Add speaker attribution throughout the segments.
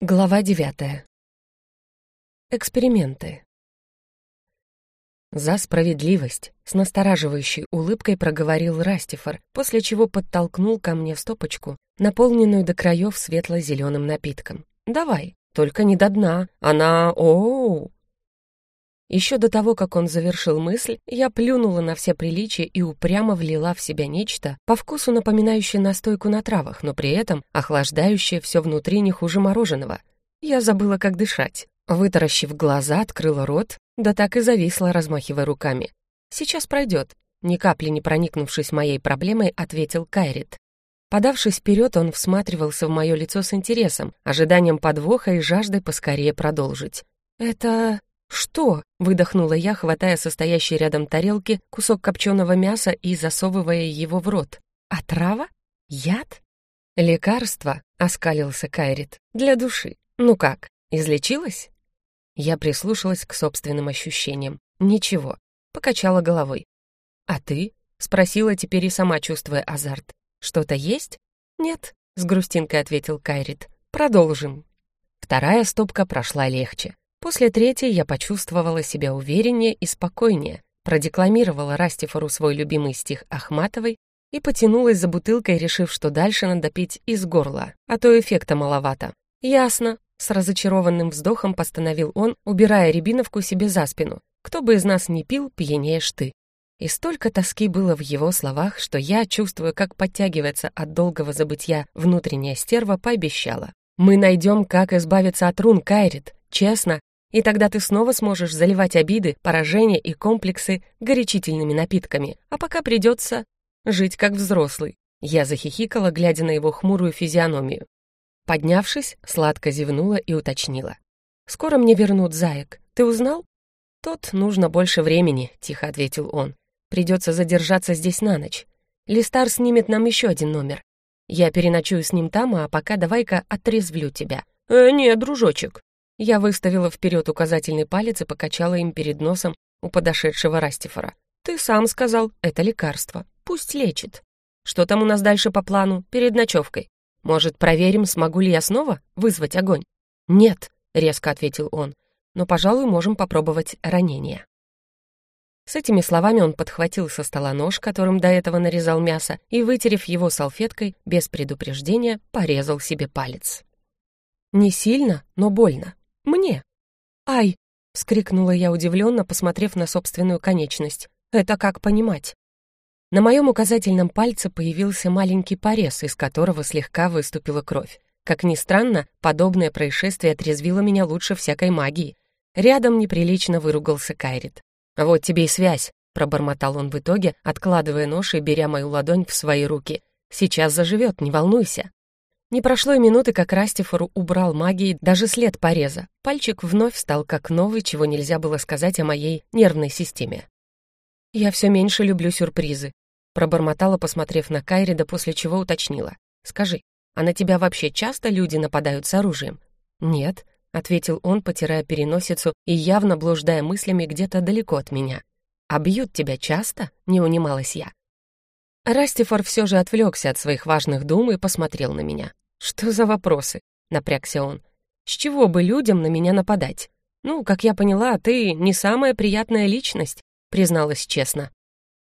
Speaker 1: Глава девятая. Эксперименты. «За справедливость!» — с настораживающей улыбкой проговорил Растифор, после чего подтолкнул ко мне стопочку, наполненную до краев светло-зеленым напитком. «Давай, только не до дна, она... о, -о, Еще до того, как он завершил мысль, я плюнула на все приличия и упрямо влила в себя нечто, по вкусу напоминающее настойку на травах, но при этом охлаждающее все внутри не хуже мороженого. Я забыла, как дышать. Вытаращив глаза, открыла рот, да так и зависла, размахивая руками. «Сейчас пройдет», — ни капли не проникнувшись моей проблемой, ответил Кайрит. Подавшись вперед, он всматривался в мое лицо с интересом, ожиданием подвоха и жаждой поскорее продолжить. «Это... что?» — выдохнула я, хватая состоящий рядом тарелки кусок копченого мяса и засовывая его в рот. «Отрава? Яд?» «Лекарство», — оскалился Кайрит, — «для души. Ну как, излечилась?» Я прислушалась к собственным ощущениям. Ничего. Покачала головой. «А ты?» — спросила теперь и сама, чувствуя азарт. «Что-то есть?» «Нет», — с грустинкой ответил Кайрит. «Продолжим». Вторая стопка прошла легче. После третьей я почувствовала себя увереннее и спокойнее, продекламировала Растифору свой любимый стих Ахматовой и потянулась за бутылкой, решив, что дальше надо пить из горла, а то эффекта маловато. «Ясно», с разочарованным вздохом постановил он, убирая рябиновку себе за спину. «Кто бы из нас не пил, пьянеешь ты». И столько тоски было в его словах, что я, чувствуя, как подтягивается от долгого забытья внутренняя стерва, пообещала. «Мы найдем, как избавиться от рун, Кайрит, честно, и тогда ты снова сможешь заливать обиды, поражения и комплексы горячительными напитками, а пока придется жить как взрослый». Я захихикала, глядя на его хмурую физиономию. Поднявшись, сладко зевнула и уточнила. «Скоро мне вернут заек. Ты узнал?» «Тот нужно больше времени», — тихо ответил он. «Придется задержаться здесь на ночь. Листар снимет нам еще один номер. Я переночую с ним там, а пока давай-ка отрезвлю тебя». «Э, нет, дружочек». Я выставила вперед указательный палец и покачала им перед носом у подошедшего Растифора. «Ты сам сказал, это лекарство. Пусть лечит. Что там у нас дальше по плану, перед ночевкой?» Может, проверим, смогу ли я снова вызвать огонь? Нет, резко ответил он, но, пожалуй, можем попробовать ранение. С этими словами он подхватил со стола нож, которым до этого нарезал мясо, и, вытерев его салфеткой, без предупреждения, порезал себе палец. Не сильно, но больно. Мне. «Ай!» — вскрикнула я удивленно, посмотрев на собственную конечность. «Это как понимать?» На моем указательном пальце появился маленький порез, из которого слегка выступила кровь. Как ни странно, подобное происшествие отрезвило меня лучше всякой магии. Рядом неприлично выругался Кайрит. «Вот тебе и связь», — пробормотал он в итоге, откладывая нож и беря мою ладонь в свои руки. «Сейчас заживет, не волнуйся». Не прошло и минуты, как Растифор убрал магией даже след пореза. Пальчик вновь стал как новый, чего нельзя было сказать о моей нервной системе. «Я все меньше люблю сюрпризы», — пробормотала, посмотрев на Кайрида, после чего уточнила. «Скажи, а на тебя вообще часто люди нападают с оружием?» «Нет», — ответил он, потирая переносицу и явно блуждая мыслями где-то далеко от меня. «А бьют тебя часто?» — не унималась я. Растифор все же отвлекся от своих важных дум и посмотрел на меня. «Что за вопросы?» — напрягся он. «С чего бы людям на меня нападать? Ну, как я поняла, ты не самая приятная личность призналась честно.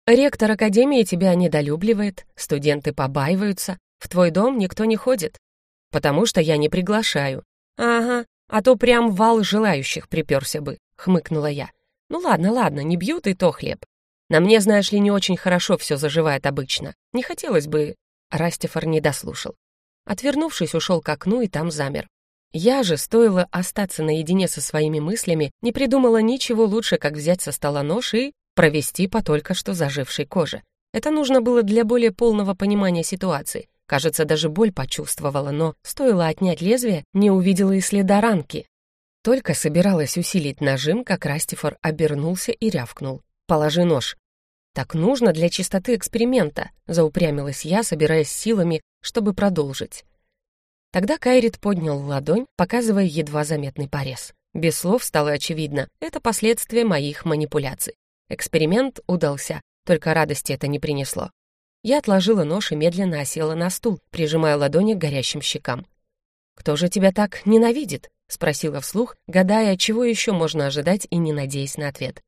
Speaker 1: «Ректор Академии тебя недолюбливает, студенты побаиваются, в твой дом никто не ходит, потому что я не приглашаю». «Ага, а то прям вал желающих приперся бы», — хмыкнула я. «Ну ладно, ладно, не бьют и то хлеб. На мне, знаешь ли, не очень хорошо все заживает обычно. Не хотелось бы...» Растифор не дослушал. Отвернувшись, ушел к окну и там замер. Я же, стоило остаться наедине со своими мыслями, не придумала ничего лучше, как взять со стола нож и провести по только что зажившей коже. Это нужно было для более полного понимания ситуации. Кажется, даже боль почувствовала, но стоило отнять лезвие, не увидела и следа ранки. Только собиралась усилить нажим, как Растифор обернулся и рявкнул. «Положи нож». «Так нужно для чистоты эксперимента», — заупрямилась я, собираясь силами, чтобы продолжить. Тогда Кайрит поднял ладонь, показывая едва заметный порез. Без слов стало очевидно, это последствия моих манипуляций. Эксперимент удался, только радости это не принесло. Я отложила нож и медленно осела на стул, прижимая ладони к горящим щекам. «Кто же тебя так ненавидит?» — спросила вслух, гадая, чего еще можно ожидать и не надеясь на ответ.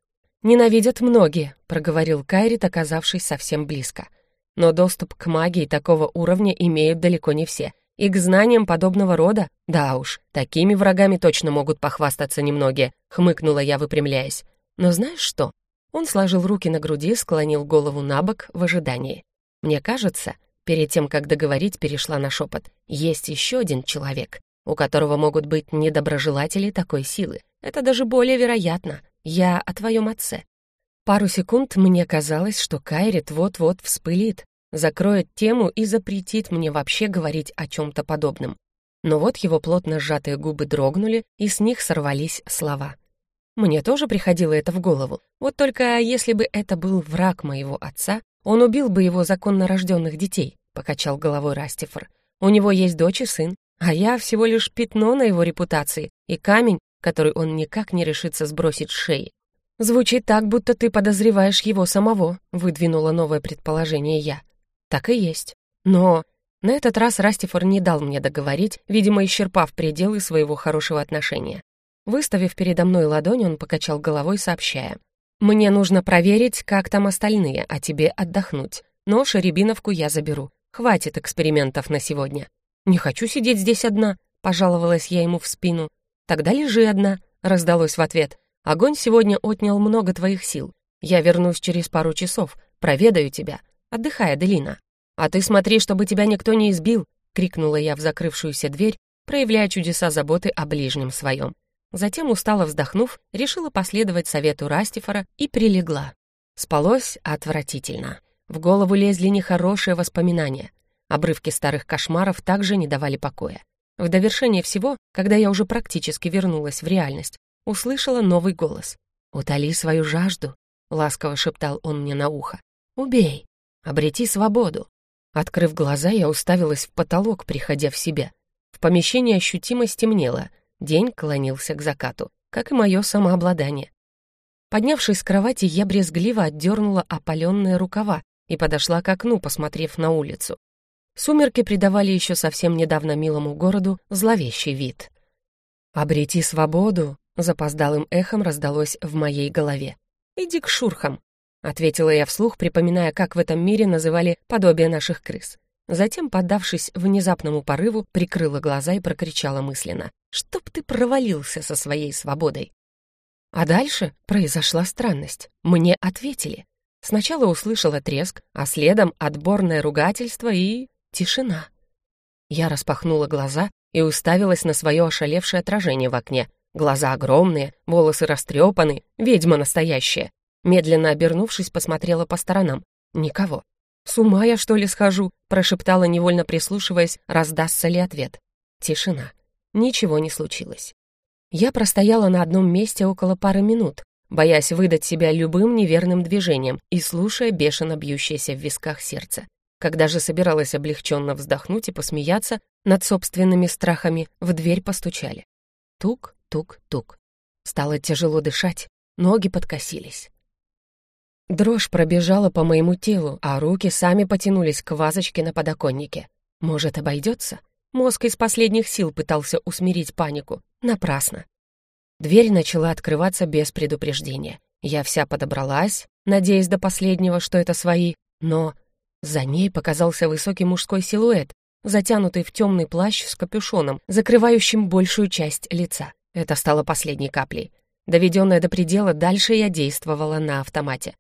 Speaker 1: «Ненавидят многие», — проговорил Кайрит, оказавшись совсем близко. «Но доступ к магии такого уровня имеют далеко не все, и к знаниям подобного рода, да уж, такими врагами точно могут похвастаться немногие», — хмыкнула я, выпрямляясь. «Но знаешь что?» Он сложил руки на груди, склонил голову на бок в ожидании. «Мне кажется, перед тем, как договорить, перешла на шепот. Есть еще один человек, у которого могут быть недоброжелатели такой силы. Это даже более вероятно. Я о твоем отце». Пару секунд мне казалось, что Кайрит вот-вот вспылит, закроет тему и запретит мне вообще говорить о чем-то подобном. Но вот его плотно сжатые губы дрогнули, и с них сорвались слова. Мне тоже приходило это в голову. Вот только если бы это был враг моего отца, он убил бы его законно рожденных детей, покачал головой Растифор. У него есть дочь и сын, а я всего лишь пятно на его репутации и камень, который он никак не решится сбросить с шеи. «Звучит так, будто ты подозреваешь его самого», — выдвинула новое предположение я. «Так и есть. Но...» На этот раз Растифор не дал мне договорить, видимо, исчерпав пределы своего хорошего отношения. Выставив передо мной ладонь, он покачал головой, сообщая. «Мне нужно проверить, как там остальные, а тебе отдохнуть. Но шеребиновку я заберу. Хватит экспериментов на сегодня». «Не хочу сидеть здесь одна», — пожаловалась я ему в спину. «Тогда лежи одна», — раздалось в ответ. «Огонь сегодня отнял много твоих сил. Я вернусь через пару часов, проведаю тебя. Отдыхай, Аделина». «А ты смотри, чтобы тебя никто не избил», — крикнула я в закрывшуюся дверь, проявляя чудеса заботы о ближнем своем. Затем, устало вздохнув, решила последовать совету Растифора и прилегла. Спалось отвратительно. В голову лезли нехорошие воспоминания. Обрывки старых кошмаров также не давали покоя. В довершение всего, когда я уже практически вернулась в реальность, услышала новый голос. «Утоли свою жажду», — ласково шептал он мне на ухо. «Убей! Обрети свободу!» Открыв глаза, я уставилась в потолок, приходя в себя. В помещении ощутимо стемнело — День клонился к закату, как и мое самообладание. Поднявшись с кровати, я брезгливо отдернула опаленные рукава и подошла к окну, посмотрев на улицу. Сумерки придавали еще совсем недавно милому городу зловещий вид. «Обрети свободу», — запоздалым эхом раздалось в моей голове. «Иди к шурхам», — ответила я вслух, припоминая, как в этом мире называли подобие наших крыс. Затем, поддавшись внезапному порыву, прикрыла глаза и прокричала мысленно. «Чтоб ты провалился со своей свободой!» А дальше произошла странность. Мне ответили. Сначала услышала треск, а следом отборное ругательство и... тишина. Я распахнула глаза и уставилась на свое ошалевшее отражение в окне. Глаза огромные, волосы растрепаны, ведьма настоящая. Медленно обернувшись, посмотрела по сторонам. Никого. «С ума я, что ли, схожу?» — прошептала, невольно прислушиваясь, раздастся ли ответ. Тишина. Ничего не случилось. Я простояла на одном месте около пары минут, боясь выдать себя любым неверным движением и слушая бешено бьющееся в висках сердце. Когда же собиралась облегченно вздохнуть и посмеяться над собственными страхами, в дверь постучали. Тук, тук, тук. Стало тяжело дышать, ноги подкосились. Дрожь пробежала по моему телу, а руки сами потянулись к вазочке на подоконнике. Может, обойдется? Мозг из последних сил пытался усмирить панику. Напрасно. Дверь начала открываться без предупреждения. Я вся подобралась, надеясь до последнего, что это свои, но за ней показался высокий мужской силуэт, затянутый в темный плащ с капюшоном, закрывающим большую часть лица. Это стало последней каплей. Доведенная до предела, дальше я действовала на автомате.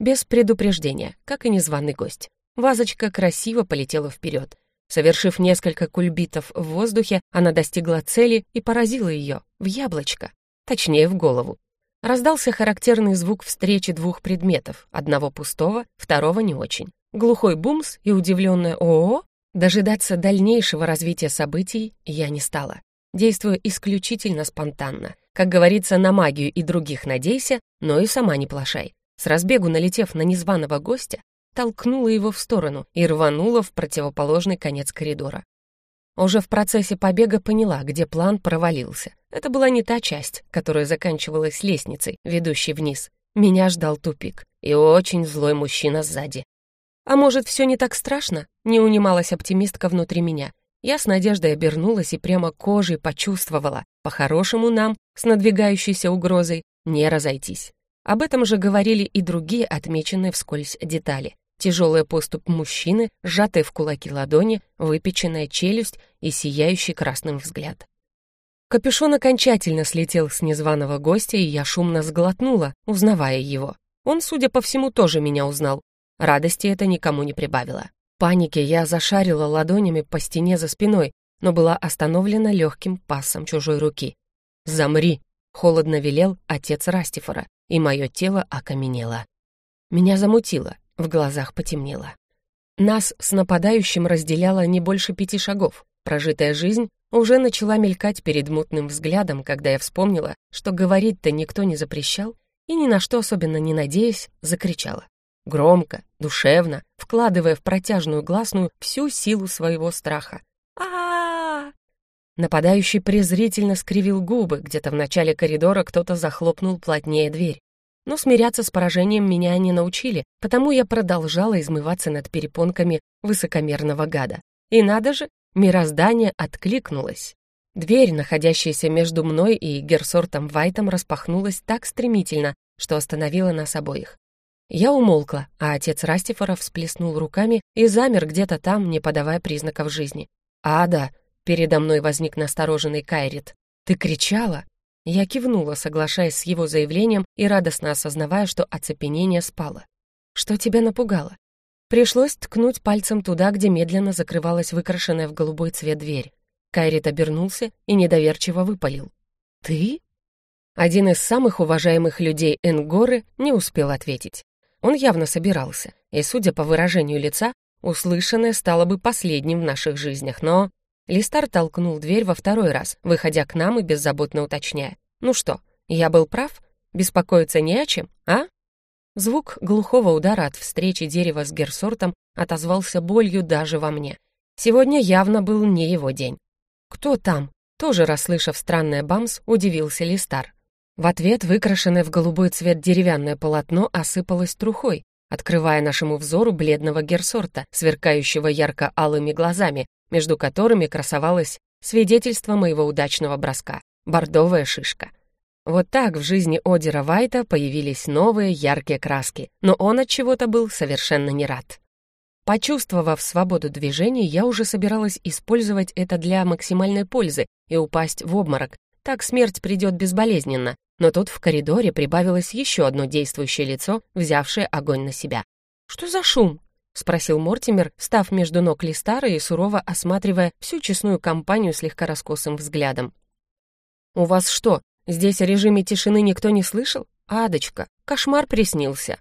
Speaker 1: Без предупреждения, как и незваный гость. Вазочка красиво полетела вперед. Совершив несколько кульбитов в воздухе, она достигла цели и поразила ее в яблочко, точнее в голову. Раздался характерный звук встречи двух предметов, одного пустого, второго не очень. Глухой бумс и удивленное «О-о!» Дожидаться дальнейшего развития событий я не стала, действуя исключительно спонтанно. Как говорится, на магию и других надейся, но и сама не плашай. С разбегу налетев на незваного гостя, толкнула его в сторону и рванула в противоположный конец коридора. Уже в процессе побега поняла, где план провалился. Это была не та часть, которая заканчивалась лестницей, ведущей вниз. Меня ждал тупик и очень злой мужчина сзади. А может, все не так страшно? Не унималась оптимистка внутри меня. Я с надеждой обернулась и прямо кожей почувствовала, по-хорошему нам, с надвигающейся угрозой, не разойтись. Об этом же говорили и другие отмеченные вскользь детали. Тяжелый поступ мужчины, сжатые в кулаки ладони, выпеченная челюсть и сияющий красным взгляд. Капюшон окончательно слетел с незваного гостя, и я шумно сглотнула, узнавая его. Он, судя по всему, тоже меня узнал. Радости это никому не прибавило. Панике я зашарила ладонями по стене за спиной, но была остановлена легким пассом чужой руки. «Замри!» — холодно велел отец Растифора, и мое тело окаменело. Меня замутило, в глазах потемнело. Нас с нападающим разделяло не больше пяти шагов. Прожитая жизнь уже начала мелькать перед мутным взглядом, когда я вспомнила, что говорить-то никто не запрещал, и ни на что особенно не надеясь, закричала. Громко, душевно, вкладывая в протяжную гласную всю силу своего страха. а Нападающий презрительно скривил губы, где-то в начале коридора кто-то захлопнул плотнее дверь. Но смиряться с поражением меня не научили, потому я продолжала измываться над перепонками высокомерного гада. И надо же, мироздание откликнулось. Дверь, находящаяся между мной и Герсортом Вайтом, распахнулась так стремительно, что остановила нас обоих. Я умолкла, а отец Растифора всплеснул руками и замер где-то там, не подавая признаков жизни. «Ада!» — передо мной возник настороженный Кайрит. «Ты кричала?» Я кивнула, соглашаясь с его заявлением и радостно осознавая, что оцепенение спало. «Что тебя напугало?» Пришлось ткнуть пальцем туда, где медленно закрывалась выкрашенная в голубой цвет дверь. Кайрит обернулся и недоверчиво выпалил. «Ты?» Один из самых уважаемых людей Энгоры не успел ответить. Он явно собирался, и, судя по выражению лица, услышанное стало бы последним в наших жизнях, но... Листар толкнул дверь во второй раз, выходя к нам и беззаботно уточняя. «Ну что, я был прав? Беспокоиться не о чем, а?» Звук глухого удара от встречи дерева с герсортом отозвался болью даже во мне. Сегодня явно был не его день. «Кто там?» Тоже расслышав странное бамс, удивился Листар. В ответ выкрашенное в голубой цвет деревянное полотно осыпалось трухой, открывая нашему взору бледного герсорта, сверкающего ярко-алыми глазами, между которыми красовалось свидетельство моего удачного броска — бордовая шишка. Вот так в жизни Одера Вайта появились новые яркие краски, но он от чего-то был совершенно не рад. Почувствовав свободу движений, я уже собиралась использовать это для максимальной пользы и упасть в обморок, так смерть придет безболезненно, но тут в коридоре прибавилось еще одно действующее лицо, взявшее огонь на себя. «Что за шум?» — спросил Мортимер, став между ног Листара и сурово осматривая всю честную компанию слегка раскосым взглядом. «У вас что, здесь о режиме тишины никто не слышал? Адочка, кошмар приснился».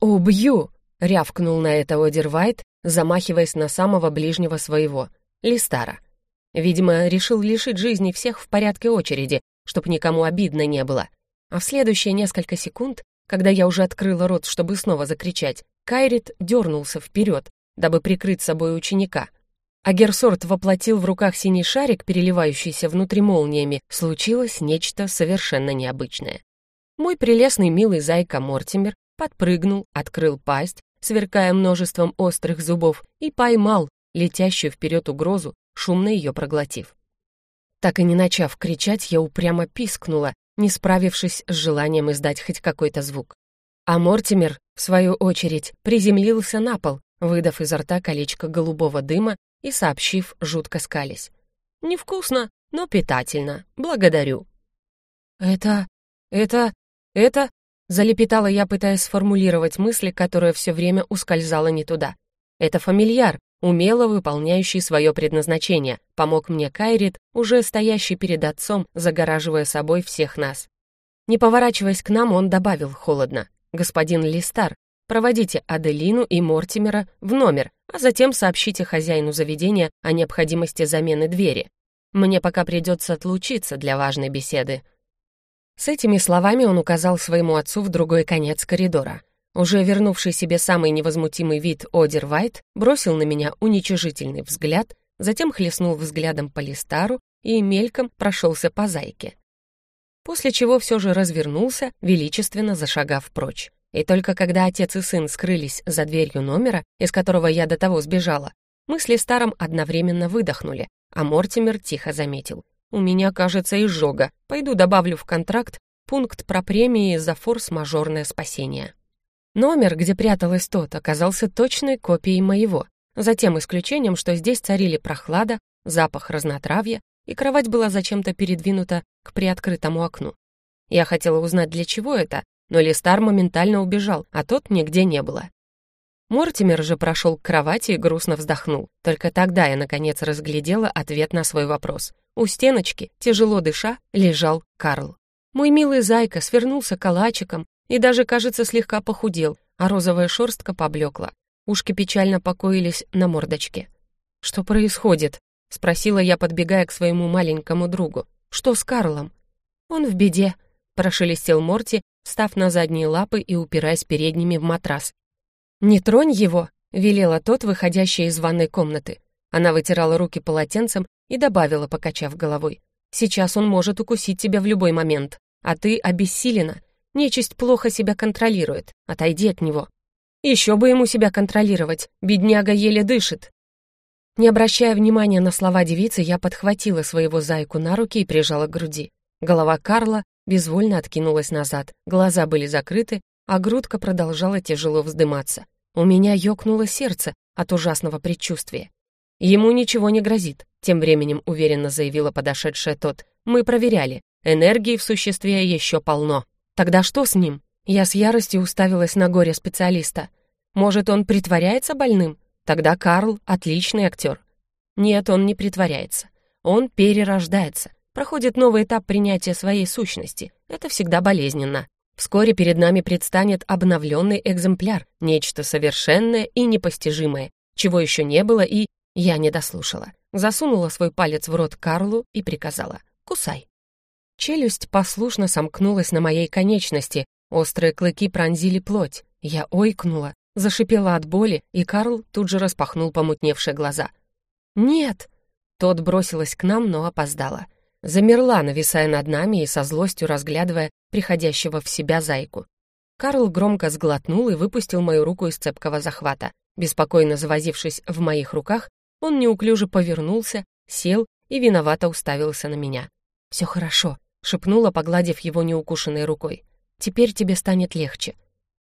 Speaker 1: «Убью!» — рявкнул на это Одервайт, замахиваясь на самого ближнего своего, Листара. Видимо, решил лишить жизни всех в порядке очереди, чтобы никому обидно не было. А в следующие несколько секунд, когда я уже открыла рот, чтобы снова закричать, Кайрит дернулся вперед, дабы прикрыть собой ученика. А Герсорт воплотил в руках синий шарик, переливающийся внутри молниями, случилось нечто совершенно необычное. Мой прелестный милый зайка Мортимер подпрыгнул, открыл пасть, сверкая множеством острых зубов, и поймал летящую вперед угрозу, шумно ее проглотив. Так и не начав кричать, я упрямо пискнула, не справившись с желанием издать хоть какой-то звук. А Мортимер, в свою очередь, приземлился на пол, выдав изо рта колечко голубого дыма и сообщив, жутко скались. «Невкусно, но питательно. Благодарю». «Это... это... это...» Залепетала я, пытаясь сформулировать мысли, которая все время ускользала не туда. «Это фамильяр, умело выполняющий свое предназначение, помог мне Кайрит, уже стоящий перед отцом, загораживая собой всех нас. Не поворачиваясь к нам, он добавил холодно. «Господин Листар, проводите Аделину и Мортимера в номер, а затем сообщите хозяину заведения о необходимости замены двери. Мне пока придется отлучиться для важной беседы». С этими словами он указал своему отцу в другой конец коридора. Уже вернувший себе самый невозмутимый вид Одер Вайт бросил на меня уничижительный взгляд, затем хлестнул взглядом по Листару и мельком прошелся по зайке. После чего все же развернулся, величественно зашагав прочь. И только когда отец и сын скрылись за дверью номера, из которого я до того сбежала, Мы с Листаром одновременно выдохнули, а Мортимер тихо заметил. «У меня, кажется, изжога. Пойду добавлю в контракт пункт про премии за форс-мажорное спасение». Номер, где пряталась тот, оказался точной копией моего, за тем исключением, что здесь царили прохлада, запах разнотравья, и кровать была зачем-то передвинута к приоткрытому окну. Я хотела узнать, для чего это, но Листар моментально убежал, а тот нигде не было. Мортимер же прошел к кровати и грустно вздохнул. Только тогда я, наконец, разглядела ответ на свой вопрос. У стеночки, тяжело дыша, лежал Карл. Мой милый зайка свернулся калачиком и даже, кажется, слегка похудел, а розовая шерстка поблекла. Ушки печально покоились на мордочке. «Что происходит?» — спросила я, подбегая к своему маленькому другу. «Что с Карлом?» «Он в беде», — прошелестел Морти, встав на задние лапы и упираясь передними в матрас. «Не тронь его!» — велела тот, выходящая из ванной комнаты. Она вытирала руки полотенцем и добавила, покачав головой. «Сейчас он может укусить тебя в любой момент, а ты обессилена. Нечисть плохо себя контролирует. Отойди от него». «Еще бы ему себя контролировать, бедняга еле дышит». Не обращая внимания на слова девицы, я подхватила своего зайку на руки и прижала к груди. Голова Карла безвольно откинулась назад, глаза были закрыты, а грудка продолжала тяжело вздыматься. У меня ёкнуло сердце от ужасного предчувствия. «Ему ничего не грозит», — тем временем уверенно заявила подошедшая тот. «Мы проверяли. Энергии в существе еще полно. Тогда что с ним?» Я с яростью уставилась на горе специалиста. «Может, он притворяется больным? Тогда Карл — отличный актер». Нет, он не притворяется. Он перерождается, проходит новый этап принятия своей сущности. Это всегда болезненно. Вскоре перед нами предстанет обновленный экземпляр, нечто совершенное и непостижимое, чего еще не было и... Я не дослушала. Засунула свой палец в рот Карлу и приказала «Кусай». Челюсть послушно сомкнулась на моей конечности, острые клыки пронзили плоть. Я ойкнула, зашипела от боли, и Карл тут же распахнул помутневшие глаза. «Нет!» Тот бросилась к нам, но опоздала. Замерла, нависая над нами и со злостью разглядывая приходящего в себя зайку. Карл громко сглотнул и выпустил мою руку из цепкого захвата. Беспокойно завозившись в моих руках, он неуклюже повернулся, сел и виновато уставился на меня. «Все хорошо», — шепнула, погладив его неукушенной рукой. «Теперь тебе станет легче».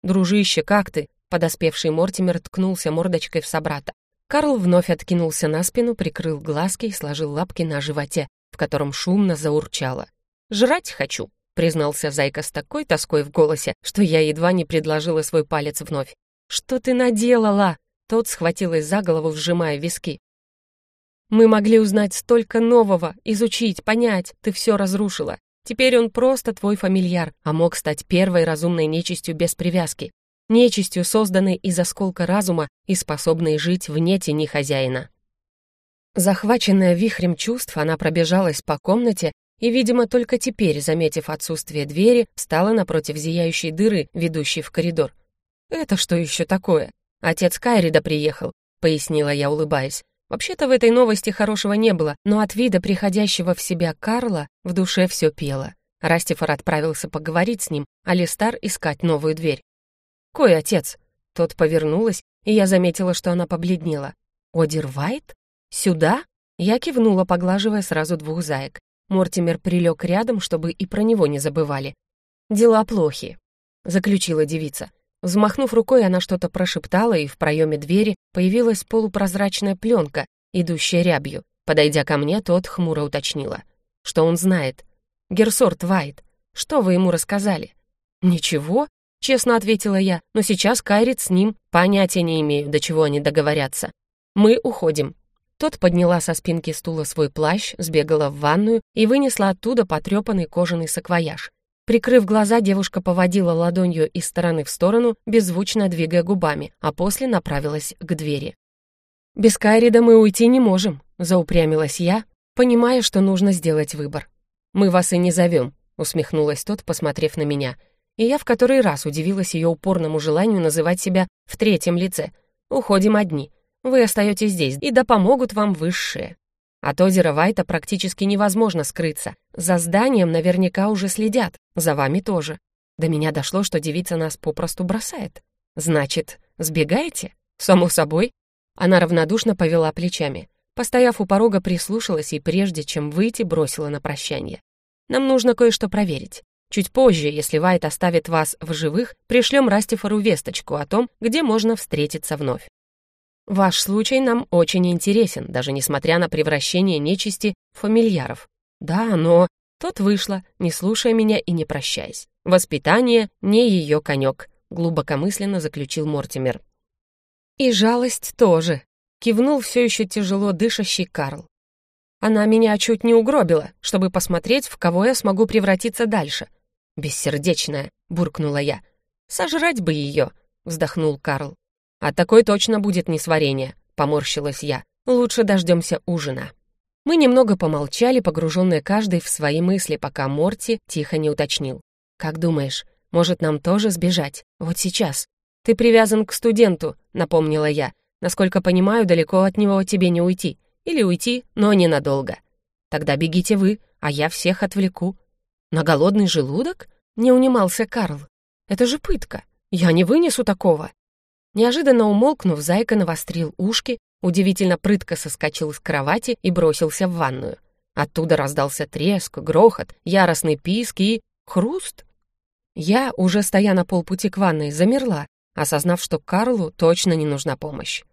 Speaker 1: «Дружище, как ты?» — подоспевший Мортимер ткнулся мордочкой в собрата. Карл вновь откинулся на спину, прикрыл глазки и сложил лапки на животе, в котором шумно заурчало. «Жрать хочу», — признался Зайка с такой тоской в голосе, что я едва не предложила свой палец вновь. «Что ты наделала?» Тот схватилась за голову, сжимая виски. «Мы могли узнать столько нового, изучить, понять, ты все разрушила. Теперь он просто твой фамильяр, а мог стать первой разумной нечистью без привязки. Нечистью, созданной из осколка разума и способной жить вне тени хозяина. Захваченная вихрем чувств, она пробежалась по комнате и, видимо, только теперь, заметив отсутствие двери, встала напротив зияющей дыры, ведущей в коридор. «Это что еще такое? Отец Кайрида приехал», — пояснила я, улыбаясь. Вообще-то в этой новости хорошего не было, но от вида приходящего в себя Карла в душе все пело. Растифор отправился поговорить с ним, а Листар искать новую дверь. «Кой отец?» Тот повернулась, и я заметила, что она побледнела. «Одер Вайт?» «Сюда?» Я кивнула, поглаживая сразу двух заек. Мортимер прилег рядом, чтобы и про него не забывали. «Дела плохи», — заключила девица. Взмахнув рукой, она что-то прошептала, и в проеме двери появилась полупрозрачная пленка, идущая рябью. Подойдя ко мне, тот хмуро уточнила. «Что он знает?» «Герсорт Вайт. Что вы ему рассказали?» «Ничего», — честно ответила я, «но сейчас Кайрит с ним. Понятия не имею, до чего они договорятся. Мы уходим. Тот подняла со спинки стула свой плащ, сбегала в ванную и вынесла оттуда потрепанный кожаный саквояж. Прикрыв глаза, девушка поводила ладонью из стороны в сторону, беззвучно двигая губами, а после направилась к двери. «Без Кайрида мы уйти не можем», — заупрямилась я, понимая, что нужно сделать выбор. «Мы вас и не зовем», — усмехнулась тот, посмотрев на меня. И я в который раз удивилась ее упорному желанию называть себя в третьем лице. «Уходим одни. Вы остаетесь здесь, и да помогут вам высшие. От озера Вайта практически невозможно скрыться. За зданием наверняка уже следят, за вами тоже. До меня дошло, что девица нас попросту бросает. Значит, сбегаете? Само собой. Она равнодушно повела плечами. Постояв у порога, прислушалась и прежде чем выйти, бросила на прощание. «Нам нужно кое-что проверить. Чуть позже, если Вайт оставит вас в живых, пришлем Растифору весточку о том, где можно встретиться вновь. Ваш случай нам очень интересен, даже несмотря на превращение нечисти в фамильяров. Да, но... Тот вышла, не слушая меня и не прощаясь. Воспитание не ее конек, глубокомысленно заключил Мортимер. И жалость тоже, кивнул все еще тяжело дышащий Карл. Она меня чуть не угробила, чтобы посмотреть, в кого я смогу превратиться дальше. «Бессердечная», — буркнула я. «Сожрать бы ее», — вздохнул Карл. «А такой точно будет несварение», — поморщилась я. «Лучше дождемся ужина». Мы немного помолчали, погруженные каждый в свои мысли, пока Морти тихо не уточнил. «Как думаешь, может нам тоже сбежать? Вот сейчас?» «Ты привязан к студенту», — напомнила я. «Насколько понимаю, далеко от него тебе не уйти. Или уйти, но ненадолго. Тогда бегите вы, а я всех отвлеку». «На голодный желудок?» — не унимался Карл. «Это же пытка. Я не вынесу такого». Неожиданно умолкнув, зайка навострил ушки, удивительно прытко соскочил с кровати и бросился в ванную. Оттуда раздался треск, грохот, яростный писк и... хруст. Я, уже стоя на полпути к ванной, замерла, осознав, что Карлу точно не нужна помощь.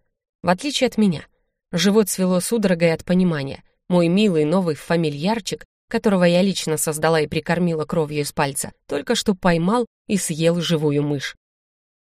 Speaker 1: В отличие от меня. Живот свело судорогой от понимания. Мой милый новый фамильярчик, которого я лично создала и прикормила кровью из пальца, только что поймал и съел живую мышь.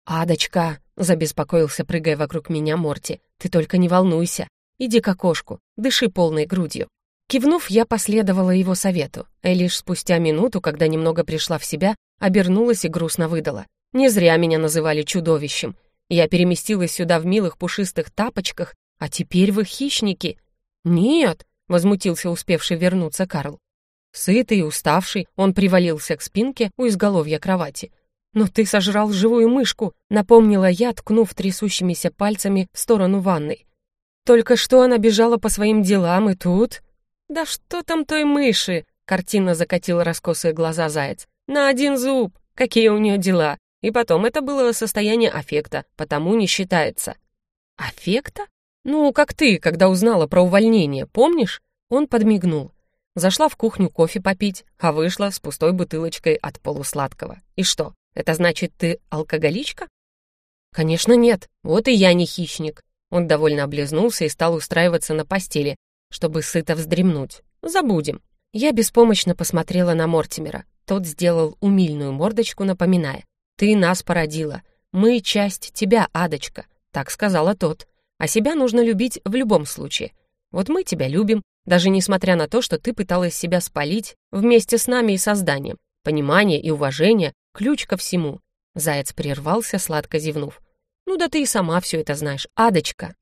Speaker 1: «Адочка!» — забеспокоился, прыгая вокруг меня Морти. «Ты только не волнуйся. Иди к окошку, дыши полной грудью». Кивнув, я последовала его совету, и лишь спустя минуту, когда немного пришла в себя, обернулась и грустно выдала. Не зря меня называли чудовищем. Я переместилась сюда в милых пушистых тапочках, а теперь вы хищники. «Нет», — возмутился успевший вернуться Карл. Сытый и уставший, он привалился к спинке у изголовья кровати. «Но ты сожрал живую мышку», — напомнила я, ткнув трясущимися пальцами в сторону ванной. «Только что она бежала по своим делам, и тут...» «Да что там той мыши?» — картинно закатил раскосые глаза заяц. «На один зуб! Какие у нее дела! И потом, это было состояние аффекта, потому не считается». «Аффекта? Ну, как ты, когда узнала про увольнение, помнишь?» Он подмигнул. Зашла в кухню кофе попить, а вышла с пустой бутылочкой от полусладкого. И что, это значит, ты алкоголичка? Конечно, нет. Вот и я не хищник. Он довольно облизнулся и стал устраиваться на постели, чтобы сыто вздремнуть. Забудем. Я беспомощно посмотрела на Мортимера. Тот сделал умильную мордочку, напоминая. «Ты нас породила. Мы — часть тебя, Адочка», — так сказала тот. «А себя нужно любить в любом случае. Вот мы тебя любим, даже несмотря на то, что ты пыталась себя спалить вместе с нами и созданием. Понимание и уважение Ключ ко всему. Заяц прервался, сладко зевнув. «Ну да ты и сама все это знаешь, Адочка».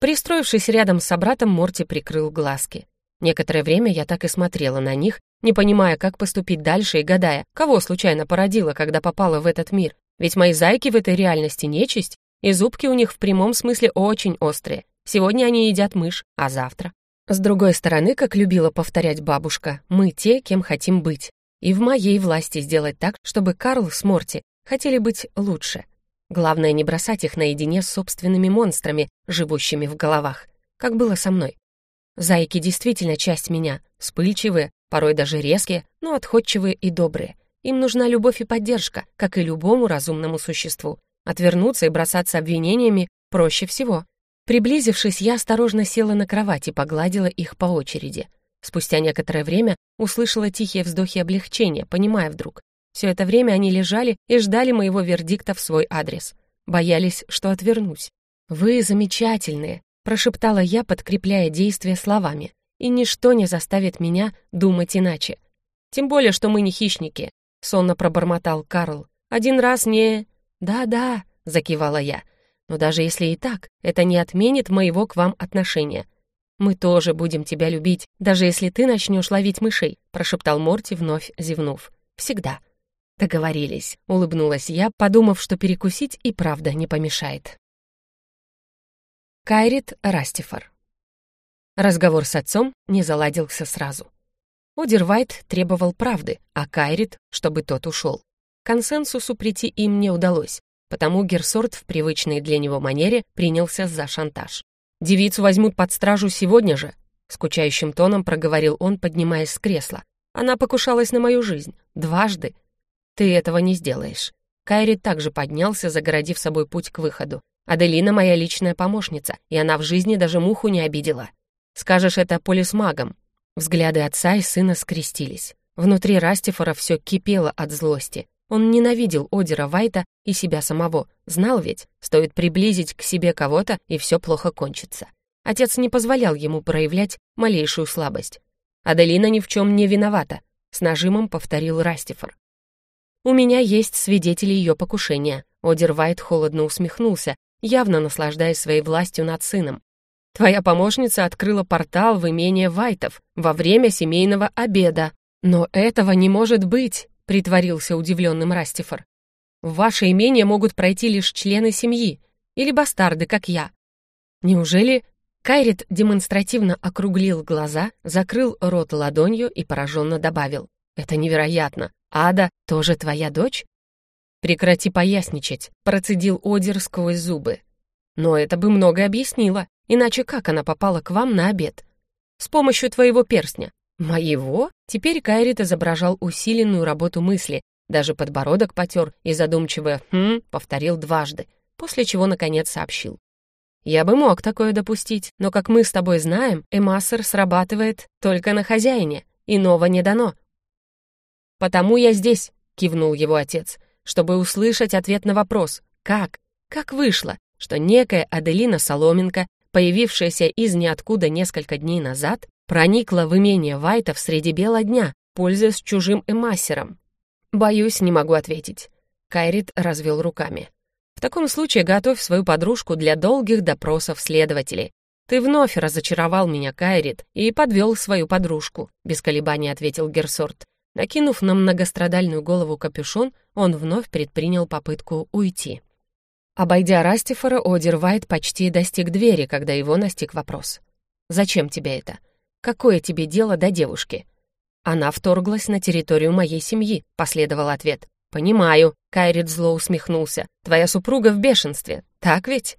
Speaker 1: Пристроившись рядом с собратом, Морти прикрыл глазки. Некоторое время я так и смотрела на них, не понимая, как поступить дальше и гадая, кого случайно породила, когда попала в этот мир. Ведь мои зайки в этой реальности нечисть, и зубки у них в прямом смысле очень острые. Сегодня они едят мышь, а завтра. С другой стороны, как любила повторять бабушка, мы те, кем хотим быть. И в моей власти сделать так, чтобы Карл с Морти хотели быть лучше. Главное, не бросать их наедине с собственными монстрами, живущими в головах, как было со мной. Зайки действительно часть меня, вспыльчивые, порой даже резкие, но отходчивые и добрые. Им нужна любовь и поддержка, как и любому разумному существу. Отвернуться и бросаться обвинениями проще всего. Приблизившись, я осторожно села на кровать и погладила их по очереди — Спустя некоторое время услышала тихие вздохи облегчения, понимая вдруг. Все это время они лежали и ждали моего вердикта в свой адрес. Боялись, что отвернусь. «Вы замечательные», — прошептала я, подкрепляя действия словами. «И ничто не заставит меня думать иначе. Тем более, что мы не хищники», — сонно пробормотал Карл. «Один раз не...» «Да-да», — закивала я. «Но даже если и так, это не отменит моего к вам отношения. «Мы тоже будем тебя любить, даже если ты начнешь ловить мышей», прошептал Морти, вновь зевнув. «Всегда». «Договорились», — улыбнулась я, подумав, что перекусить и правда не помешает. Кайрит Растифор. Разговор с отцом не заладился сразу. Одервайт требовал правды, а Кайрит, чтобы тот ушел. Консенсусу прийти им не удалось, потому Герсорт в привычной для него манере принялся за шантаж. Девицу возьмут под стражу сегодня же», — скучающим тоном проговорил он, поднимаясь с кресла. «Она покушалась на мою жизнь. Дважды. Ты этого не сделаешь». Кайри также поднялся, загородив собой путь к выходу. «Аделина моя личная помощница, и она в жизни даже муху не обидела. Скажешь это полисмагам». Взгляды отца и сына скрестились. Внутри Растифора все кипело от злости. Он ненавидел Одера Вайта и себя самого. Знал ведь, стоит приблизить к себе кого-то, и все плохо кончится. Отец не позволял ему проявлять малейшую слабость. «Аделина ни в чем не виновата», — с нажимом повторил Растифор. «У меня есть свидетели ее покушения», — Одер Вайт холодно усмехнулся, явно наслаждаясь своей властью над сыном. «Твоя помощница открыла портал в имение Вайтов во время семейного обеда. Но этого не может быть!» Притворился удивленным Растифор. «В ваше имение могут пройти лишь члены семьи или бастарды, как я». «Неужели...» Кайрит демонстративно округлил глаза, закрыл рот ладонью и пораженно добавил. «Это невероятно. Ада тоже твоя дочь?» «Прекрати поясничать», — процедил Одер сквозь зубы. «Но это бы многое объяснило. Иначе как она попала к вам на обед?» «С помощью твоего перстня. «Моего?» Теперь Кайрит изображал усиленную работу мысли, даже подбородок потер и задумчиво «хм» повторил дважды, после чего, наконец, сообщил. «Я бы мог такое допустить, но, как мы с тобой знаем, эмассер срабатывает только на хозяине, иного не дано». «Потому я здесь», — кивнул его отец, чтобы услышать ответ на вопрос «как?». Как вышло, что некая Аделина Соломенко, появившаяся из ниоткуда несколько дней назад, Проникла в имение Вайтов среди бела дня, пользуясь чужим эмассером. Боюсь, не могу ответить. Кайрит развел руками. В таком случае готовь свою подружку для долгих допросов следователей. Ты вновь разочаровал меня, Кайрит, и подвел свою подружку, без колебаний ответил Герсорт. Накинув на многострадальную голову капюшон, он вновь предпринял попытку уйти. Обойдя Растифора, Одер Вайт почти достиг двери, когда его настиг вопрос. «Зачем тебе это?» Какое тебе дело до девушки?» «Она вторглась на территорию моей семьи», — последовал ответ. «Понимаю», — Кайрит зло усмехнулся. «Твоя супруга в бешенстве, так ведь?»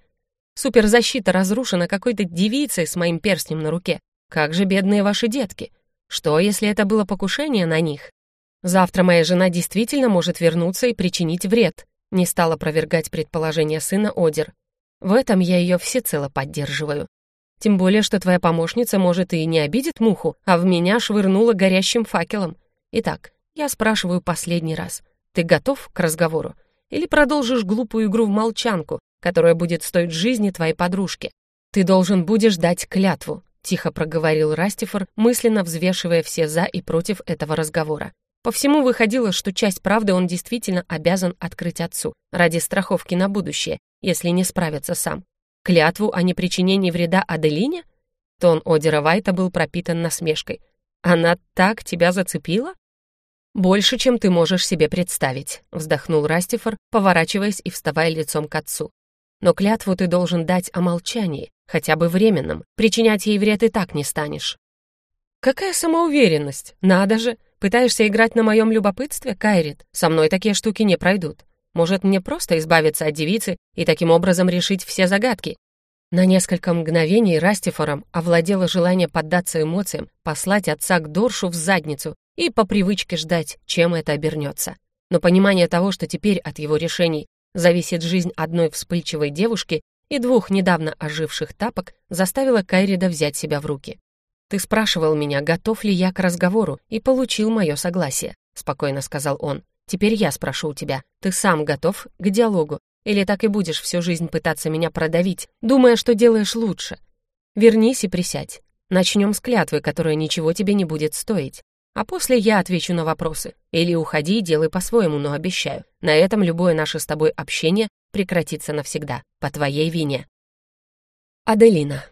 Speaker 1: «Суперзащита разрушена какой-то девицей с моим перстнем на руке. Как же бедные ваши детки? Что, если это было покушение на них? Завтра моя жена действительно может вернуться и причинить вред», — не стал опровергать предположение сына Одер. «В этом я ее всецело поддерживаю. Тем более, что твоя помощница, может, и не обидит муху, а в меня швырнула горящим факелом. Итак, я спрашиваю последний раз. Ты готов к разговору? Или продолжишь глупую игру в молчанку, которая будет стоить жизни твоей подружки? Ты должен будешь дать клятву, тихо проговорил Растифор, мысленно взвешивая все «за» и против этого разговора. По всему выходило, что часть правды он действительно обязан открыть отцу, ради страховки на будущее, если не справится сам. Клятву о непричинении вреда Аделине? Тон Одера Вайта был пропитан насмешкой. Она так тебя зацепила? «Больше, чем ты можешь себе представить», — вздохнул Растифор, поворачиваясь и вставая лицом к отцу. «Но клятву ты должен дать о молчании, хотя бы временном. Причинять ей вред и так не станешь». «Какая самоуверенность! Надо же! Пытаешься играть на моем любопытстве, Кайрит? Со мной такие штуки не пройдут. Может, мне просто избавиться от девицы и таким образом решить все загадки? На несколько мгновений Растифором овладело желание поддаться эмоциям, послать отца к Доршу в задницу и по привычке ждать, чем это обернется. Но понимание того, что теперь от его решений зависит жизнь одной вспыльчивой девушки и двух недавно оживших тапок, заставило Кайрида взять себя в руки. «Ты спрашивал меня, готов ли я к разговору, и получил мое согласие», — спокойно сказал он. Теперь я спрошу у тебя, ты сам готов к диалогу? Или так и будешь всю жизнь пытаться меня продавить, думая, что делаешь лучше? Вернись и присядь. Начнем с клятвы, которая ничего тебе не будет стоить. А после я отвечу на вопросы. Или уходи и делай по-своему, но обещаю. На этом любое наше с тобой общение прекратится навсегда. По твоей вине. Аделина.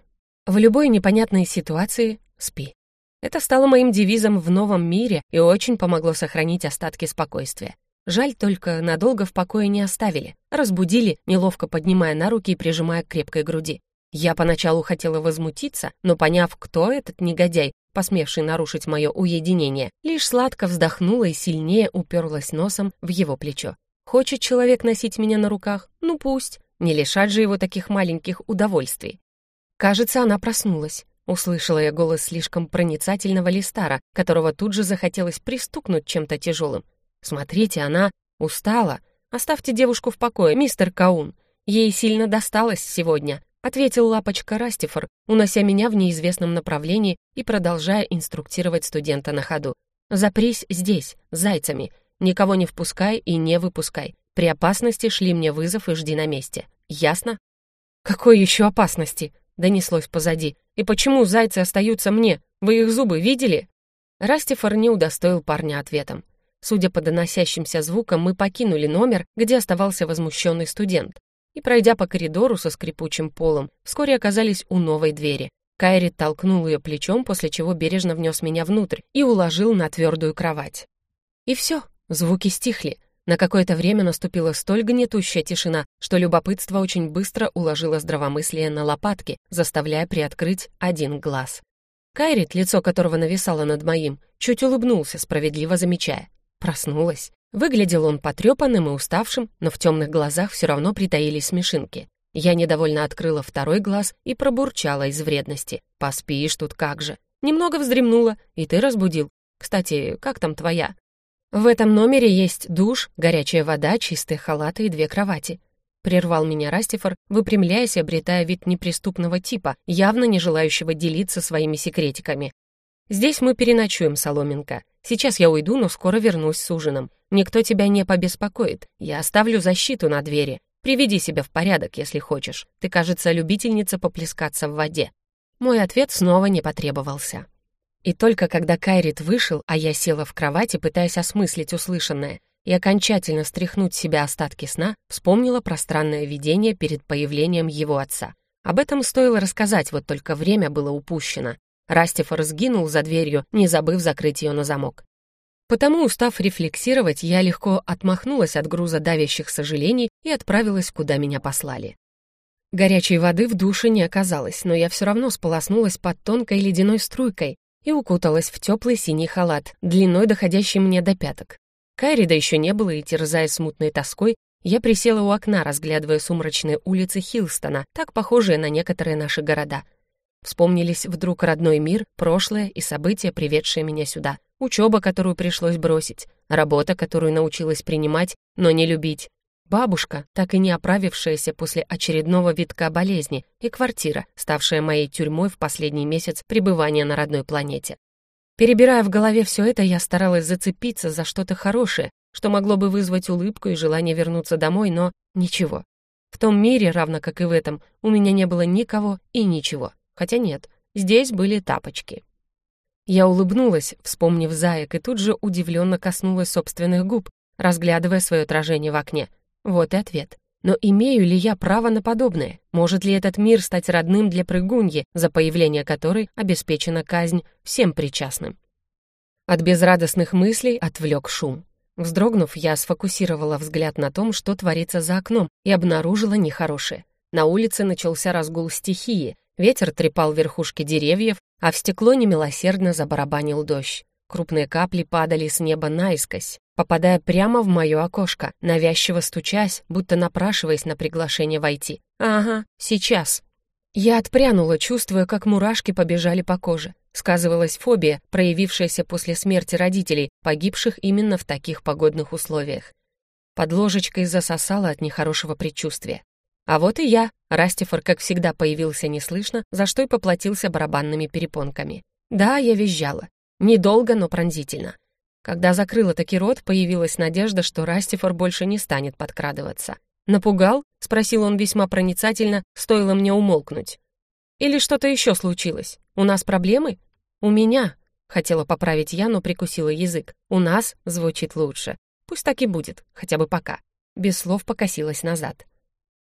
Speaker 1: В любой непонятной ситуации спи. Это стало моим девизом в новом мире и очень помогло сохранить остатки спокойствия. Жаль только, надолго в покое не оставили. Разбудили, неловко поднимая на руки и прижимая к крепкой груди. Я поначалу хотела возмутиться, но поняв, кто этот негодяй, посмевший нарушить мое уединение, лишь сладко вздохнула и сильнее уперлась носом в его плечо. Хочет человек носить меня на руках? Ну пусть. Не лишать же его таких маленьких удовольствий. Кажется, она проснулась. Услышала я голос слишком проницательного Листара, которого тут же захотелось пристукнуть чем-то тяжелым. «Смотрите, она устала. Оставьте девушку в покое, мистер Каун. Ей сильно досталось сегодня», — ответил лапочка Растифор, унося меня в неизвестном направлении и продолжая инструктировать студента на ходу. «Запрись здесь, зайцами. Никого не впускай и не выпускай. При опасности шли мне вызов и жди на месте. Ясно?» «Какой еще опасности?» — донеслось позади. «И почему зайцы остаются мне? Вы их зубы видели?» Растифор не удостоил парня ответом. Судя по доносящимся звукам, мы покинули номер, где оставался возмущенный студент. И, пройдя по коридору со скрипучим полом, вскоре оказались у новой двери. Кайри толкнул ее плечом, после чего бережно внес меня внутрь и уложил на твердую кровать. И все, звуки стихли. На какое-то время наступила столь гнетущая тишина, что любопытство очень быстро уложило здравомыслие на лопатки, заставляя приоткрыть один глаз. Кайрит, лицо которого нависало над моим, чуть улыбнулся, справедливо замечая. Проснулась. Выглядел он потрепанным и уставшим, но в темных глазах все равно притаились смешинки. Я недовольно открыла второй глаз и пробурчала из вредности. «Поспишь тут как же». Немного вздремнула, и ты разбудил. Кстати, как там твоя? В этом номере есть душ, горячая вода, чистые халаты и две кровати. Прервал меня Растифор, выпрямляясь и обретая вид неприступного типа, явно не желающего делиться своими секретиками. «Здесь мы переночуем, Соломенко. Сейчас я уйду, но скоро вернусь с ужином. Никто тебя не побеспокоит. Я оставлю защиту на двери. Приведи себя в порядок, если хочешь. Ты, кажется, любительница поплескаться в воде». Мой ответ снова не потребовался. И только когда Кайрит вышел, а я села в кровати, пытаясь осмыслить услышанное, и окончательно стряхнуть себя остатки сна, вспомнила про странное видение перед появлением его отца. Об этом стоило рассказать, вот только время было упущено. Растифор сгинул за дверью, не забыв закрыть ее на замок. Потому, устав рефлексировать, я легко отмахнулась от груза давящих сожалений и отправилась, куда меня послали. Горячей воды в душе не оказалось, но я все равно сполоснулась под тонкой ледяной струйкой, и укуталась в теплый синий халат, длиной доходящий мне до пяток. Кайрида еще не было, и, терзая смутной тоской, я присела у окна, разглядывая сумрачные улицы Хилстона, так похожие на некоторые наши города. Вспомнились вдруг родной мир, прошлое и события, приведшие меня сюда. Учеба, которую пришлось бросить, работа, которую научилась принимать, но не любить, Бабушка, так и не оправившаяся после очередного витка болезни, и квартира, ставшая моей тюрьмой в последний месяц пребывания на родной планете. Перебирая в голове все это, я старалась зацепиться за что-то хорошее, что могло бы вызвать улыбку и желание вернуться домой, но ничего. В том мире, равно как и в этом, у меня не было никого и ничего. Хотя нет, здесь были тапочки. Я улыбнулась, вспомнив заек, и тут же удивленно коснулась собственных губ, разглядывая свое отражение в окне — вот и ответ. Но имею ли я право на подобное? Может ли этот мир стать родным для прыгуньи, за появление которой обеспечена казнь всем причастным? От безрадостных мыслей отвлек шум. Вздрогнув, я сфокусировала взгляд на том, что творится за окном, и обнаружила нехорошее. На улице начался разгул стихии, ветер трепал верхушки деревьев, а в стекло немилосердно забарабанил дождь. Крупные капли падали с неба наискось, попадая прямо в мое окошко, навязчиво стучась, будто напрашиваясь на приглашение войти. «Ага, сейчас». Я отпрянула, чувствуя, как мурашки побежали по коже. Сказывалась фобия, проявившаяся после смерти родителей, погибших именно в таких погодных условиях. Под ложечкой засосала от нехорошего предчувствия. А вот и я. Растифор, как всегда, появился неслышно, за что и поплатился барабанными перепонками. Да, я визжала. Недолго, но пронзительно. Когда закрыла таки рот, появилась надежда, что Растифор больше не станет подкрадываться. «Напугал?» — спросил он весьма проницательно, стоило мне умолкнуть. «Или что-то еще случилось? У нас проблемы?» «У меня», — хотела поправить я, но прикусила язык. «У нас» звучит лучше. Пусть так и будет, хотя бы пока. Без слов покосилась назад.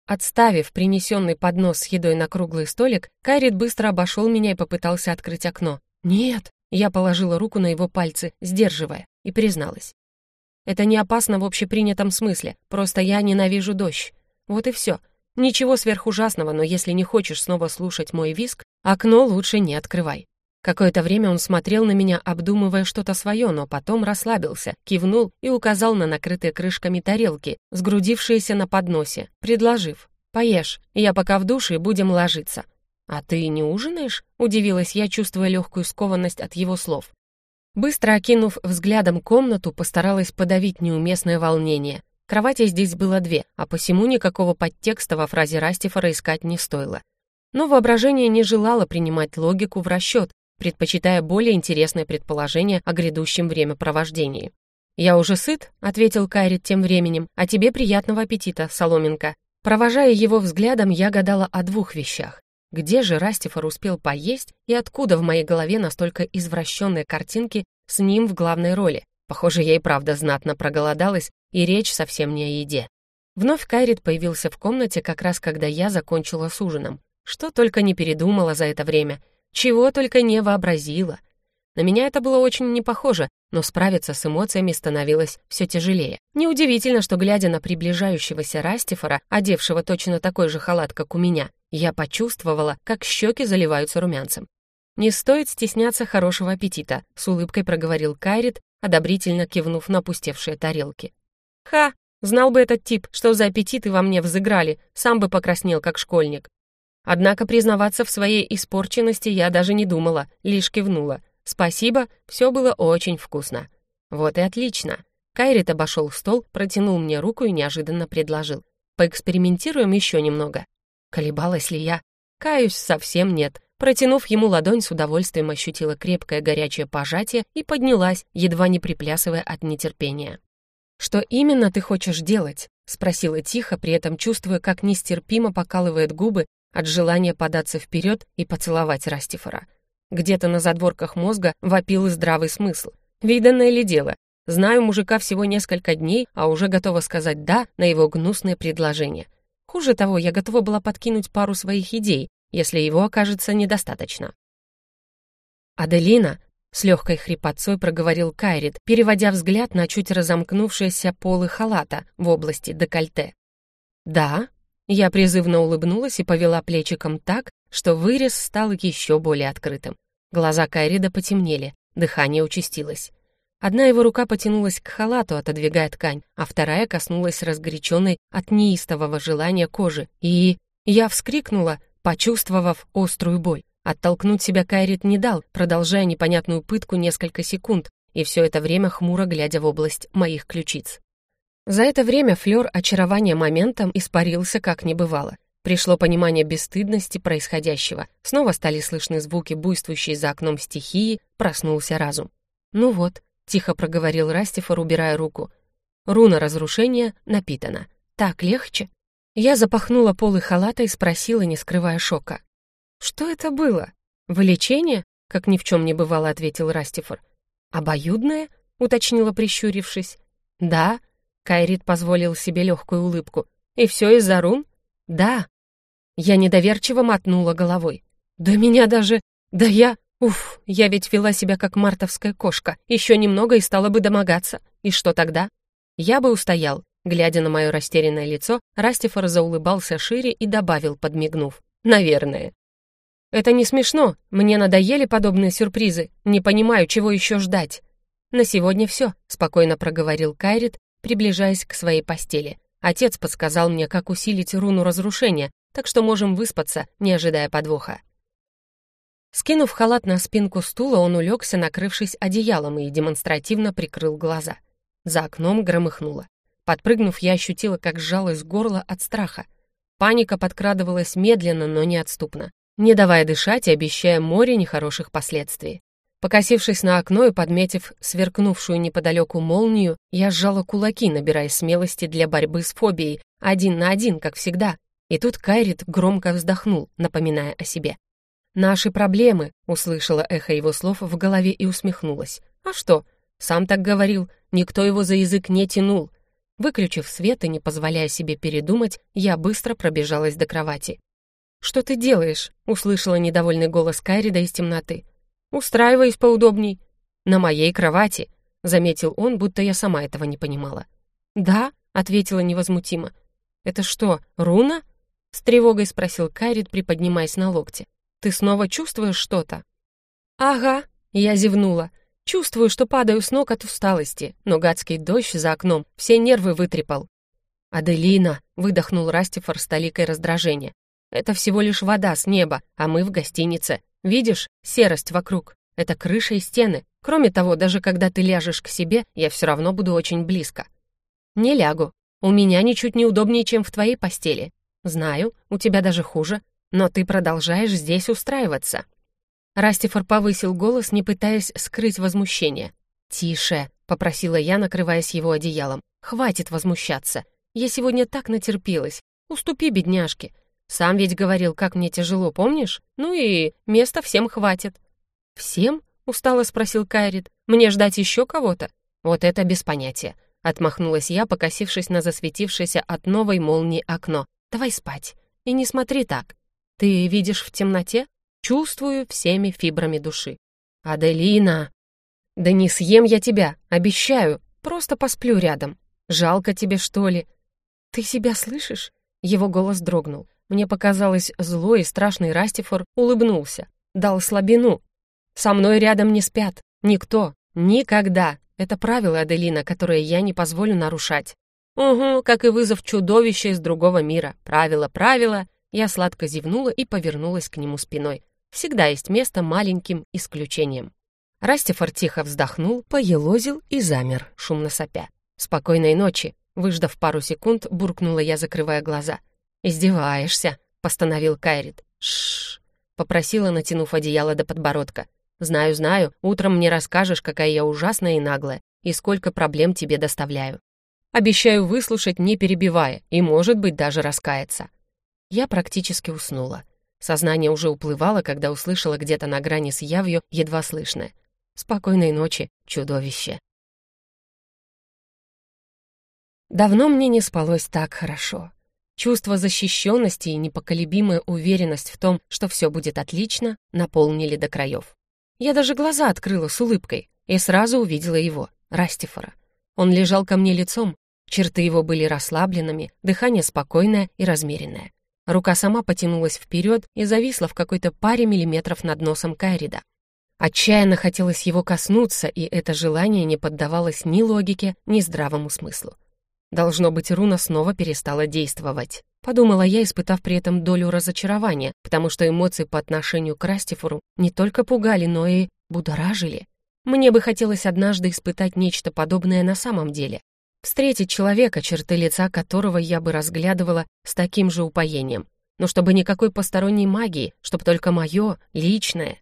Speaker 1: Отставив принесенный поднос с едой на круглый столик, Кайрит быстро обошел меня и попытался открыть окно. «Нет», я положила руку на его пальцы, сдерживая, и призналась. «Это не опасно в общепринятом смысле, просто я ненавижу дождь. Вот и все. Ничего сверхужасного, но если не хочешь снова слушать мой виск, окно лучше не открывай». Какое-то время он смотрел на меня, обдумывая что-то свое, но потом расслабился, кивнул и указал на накрытые крышками тарелки, сгрудившиеся на подносе, предложив «Поешь, я пока в душе, будем ложиться». «А ты не ужинаешь?» — удивилась я, чувствуя легкую скованность от его слов. Быстро окинув взглядом комнату, постаралась подавить неуместное волнение. Кровати здесь было две, а посему никакого подтекста во фразе Растифора искать не стоило. Но воображение не желало принимать логику в расчет, предпочитая более интересное предположение о грядущем времяпровождении. «Я уже сыт», — ответил Кайрит тем временем, «а тебе приятного аппетита, Соломенко». Провожая его взглядом, я гадала о двух вещах. Где же Растифор успел поесть и откуда в моей голове настолько извращенные картинки с ним в главной роли? Похоже, я и правда знатно проголодалась, и речь совсем не о еде. Вновь Кайрит появился в комнате как раз когда я закончила с ужином. Что только не передумала за это время, чего только не вообразила. На меня это было очень не похоже, но справиться с эмоциями становилось все тяжелее. Неудивительно, что, глядя на приближающегося Растифора, одевшего точно такой же халат, как у меня, я почувствовала, как щеки заливаются румянцем. «Не стоит стесняться хорошего аппетита», — с улыбкой проговорил Кайрит, одобрительно кивнув на пустевшие тарелки. «Ха! Знал бы этот тип, что за аппетиты во мне взыграли, сам бы покраснел, как школьник». Однако признаваться в своей испорченности я даже не думала, лишь кивнула. «Спасибо, все было очень вкусно». «Вот и отлично». Кайрит обошел стол, протянул мне руку и неожиданно предложил. «Поэкспериментируем еще немного». Колебалась ли я? Каюсь, совсем нет. Протянув ему ладонь, с удовольствием ощутила крепкое горячее пожатие и поднялась, едва не приплясывая от нетерпения. «Что именно ты хочешь делать?» — спросила тихо, при этом чувствуя, как нестерпимо покалывает губы от желания податься вперед и поцеловать Растифора. Где-то на задворках мозга вопил здравый смысл. Виданное ли дело? Знаю мужика всего несколько дней, а уже готова сказать «да» на его гнусное предложение. Хуже того, я готова была подкинуть пару своих идей, если его окажется недостаточно. «Аделина», — с легкой хрипотцой проговорил Кайрит, переводя взгляд на чуть разомкнувшиеся полы халата в области декольте. «Да», — я призывно улыбнулась и повела плечиком так, что вырез стал еще более открытым. Глаза Кайрида потемнели, дыхание участилось. Одна его рука потянулась к халату, отодвигая ткань, а вторая коснулась разгоряченной от неистового желания кожи. И я вскрикнула, почувствовав острую боль. Оттолкнуть себя Кайрит не дал, продолжая непонятную пытку несколько секунд, и все это время хмуро глядя в область моих ключиц. За это время флёр очарования моментом испарился как не бывало. Пришло понимание бесстыдности происходящего. Снова стали слышны звуки буйствующей за окном стихии, проснулся разум. Ну вот, — тихо проговорил Растифор, убирая руку. «Руна разрушения напитана. Так легче?» Я запахнула полы халата и спросила, не скрывая шока. «Что это было? Вылечение?» — как ни в чем не бывало, ответил Растифор. «Обоюдное?» — уточнила, прищурившись. «Да», — Кайрит позволил себе легкую улыбку. «И все из-за рун?» «Да». Я недоверчиво мотнула головой. «Да меня даже... Да я...» Уф, я ведь вела себя как мартовская кошка. Еще немного и стала бы домогаться. И что тогда? Я бы устоял. Глядя на мое растерянное лицо, Растифор заулыбался шире и добавил, подмигнув. «Наверное». «Это не смешно. Мне надоели подобные сюрпризы. Не понимаю, чего еще ждать». «На сегодня все», — спокойно проговорил Кайрит, приближаясь к своей постели. «Отец подсказал мне, как усилить руну разрушения, так что можем выспаться, не ожидая подвоха». Скинув халат на спинку стула, он улегся, накрывшись одеялом, и демонстративно прикрыл глаза. За окном громыхнуло. Подпрыгнув, я ощутила, как сжалось горло от страха. Паника подкрадывалась медленно, но неотступно, не давая дышать и обещая море нехороших последствий. Покосившись на окно и подметив сверкнувшую неподалеку молнию, я сжала кулаки, набирая смелости для борьбы с фобией, один на один, как всегда. И тут Кайрит громко вздохнул, напоминая о себе. «Наши проблемы», — услышала эхо его слов в голове и усмехнулась. «А что? Сам так говорил, никто его за язык не тянул». Выключив свет и не позволяя себе передумать, я быстро пробежалась до кровати. «Что ты делаешь?» — услышала недовольный голос Кайрида из темноты. «Устраиваюсь поудобней». «На моей кровати», — заметил он, будто я сама этого не понимала. «Да», — ответила невозмутимо. «Это что, руна?» — с тревогой спросил Кайрид, приподнимаясь на локте. Ты снова чувствуешь что-то?» «Ага», — я зевнула. «Чувствую, что падаю с ног от усталости, но гадский дождь за окном все нервы вытрепал». «Аделина», — выдохнул Растифор с толикой раздражения. Это всего лишь вода с неба, а мы в гостинице. Видишь, серость вокруг. Это крыша и стены. Кроме того, даже когда ты ляжешь к себе, я все равно буду очень близко. Не лягу. У меня ничуть не удобнее, чем в твоей постели. Знаю, у тебя даже хуже, но ты продолжаешь здесь устраиваться. Растифор повысил голос, не пытаясь скрыть возмущение. «Тише», — попросила я, накрываясь его одеялом. «Хватит возмущаться. Я сегодня так натерпелась. Уступи, бедняжке. Сам ведь говорил, как мне тяжело, помнишь? Ну и места всем хватит». «Всем?» — устало спросил Кайрит. «Мне ждать еще кого-то?» «Вот это без понятия», — отмахнулась я, покосившись на засветившееся от новой молнии окно. «Давай спать. И не смотри так. Ты видишь в темноте? Чувствую всеми фибрами души». «Аделина!» «Да не съем я тебя, обещаю. Просто посплю рядом. Жалко тебе, что ли?» «Ты себя слышишь?» Его голос дрогнул. Мне показалось, злой и страшный Растифор улыбнулся. Дал слабину. Со мной рядом не спят. Никто. Никогда. Это правило, Аделина, которое я не позволю нарушать. Угу, как и вызов чудовища из другого мира. Правило, правило. Я сладко зевнула и повернулась к нему спиной. Всегда есть место маленьким исключением. Растифор тихо вздохнул, поелозил и замер, шумно сопя. «Спокойной ночи!» Выждав пару секунд, буркнула я, закрывая глаза. «Издеваешься!» — постановил Кайрит. «Шшш!» — попросила, натянув одеяло до подбородка. Знаю, знаю, утром мне расскажешь, какая я ужасная и наглая, и сколько проблем тебе доставляю. Обещаю выслушать, не перебивая, и, может быть, даже раскаяться. Я практически уснула. Сознание уже уплывало, когда услышала где-то на грани с явью едва слышное. «Спокойной ночи, чудовище!» Давно мне не спалось так хорошо. Чувство защищенности и непоколебимая уверенность в том, что все будет отлично, наполнили до краев. Я даже глаза открыла с улыбкой и сразу увидела его, Растифора. Он лежал ко мне лицом, черты его были расслабленными, дыхание спокойное и размеренное. Рука сама потянулась вперед и зависла в какой-то паре миллиметров над носом Кайрида. Отчаянно хотелось его коснуться, и это желание не поддавалось ни логике, ни здравому смыслу. Должно быть, руна снова перестала действовать. Подумала я, испытав при этом долю разочарования, потому что эмоции по отношению к Растифору не только пугали, но и будоражили. Мне бы хотелось однажды испытать нечто подобное на самом деле. Встретить человека, черты лица которого я бы разглядывала с таким же упоением. Но чтобы никакой посторонней магии, чтобы только мое, личное.